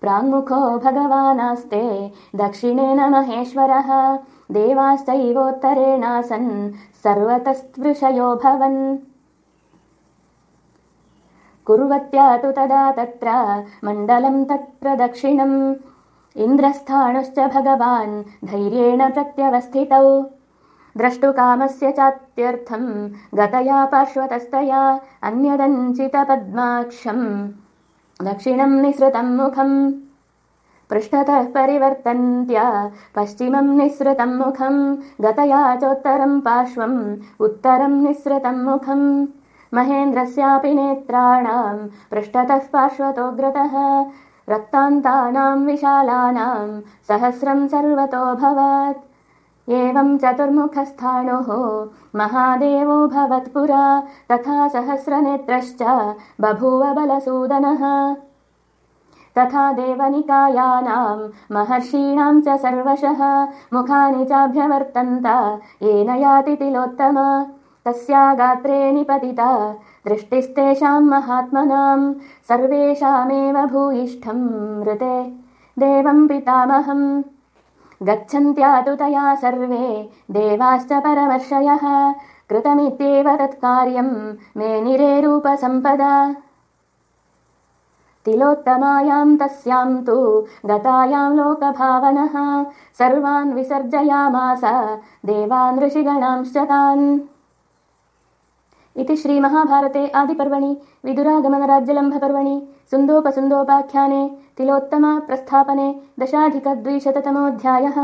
प्राङ्मुखो भगवानास्ते। दक्षिणेन महेश्वरः। देवाश्चैवोत्तरेणासन्। सर्वतस्पृशयो भवन्। कुर्वत्या तु तदा तत्र। मण्डलम् तत्प्रदक्षिणम् इन्द्रस्थाणुश्च भगवान्। धैर्येण प्रत्यवस्थितौ। द्रष्टुकामस्य चात्यर्थम्। गतया पार्श्वतस्तया। अन्यदञ्चितपद्माक्षम् दक्षिणम् निःसृतम् मुखम्। पृष्ठतः परिवर्तन्त्या। पश्चिमम् निःसृतम् मुखम्। गतया चोत्तरम् पार्श्वम्। उत्तरम् निःसृतम् मुखम्। महेन्द्रस्यापि नेत्राणाम्। पृष्ठतः पार्श्वतोऽग्रतः रक्तान्तानाम् विशालानाम्। सहस्रम् सर्वतोऽभवत् एवम् चतुर्मुखस्थाणुः। महादेवो भवत्पुरा तथा सहस्रनेत्रश्च बभूव बलसूदनः। तथा देवनिकायानाम् महर्षीणाम् च सर्वशः मुखानि चाभ्यवर्तन्त येन याति तिलोत्तमा। तस्या गात्रे निपतिता दृष्टिस्तेषाम् महात्मनाम् सर्वेषामेव भूयिष्ठम् मृते। देवम् पितामहम् गच्छन्त्या तु तया सर्वे देवाश्च परमर्षयः कृतमित्येव तत्कार्यम् मे निरेरूपसम्पदा तिलोत्तमायाम् तस्याम् तु गतायाम् लोकभावनः सर्वान् विसर्जयामास देवान् ऋषिगणांश्च तान् इति श्रीमहाभारते आदिपर्वणि विदुरागमनराज्यलम्भपर्वणि सुन्दोपसुन्दोपाख्याने तिलोत्तमा प्रस्थापने दशाधिकद्विशततमोऽध्यायः।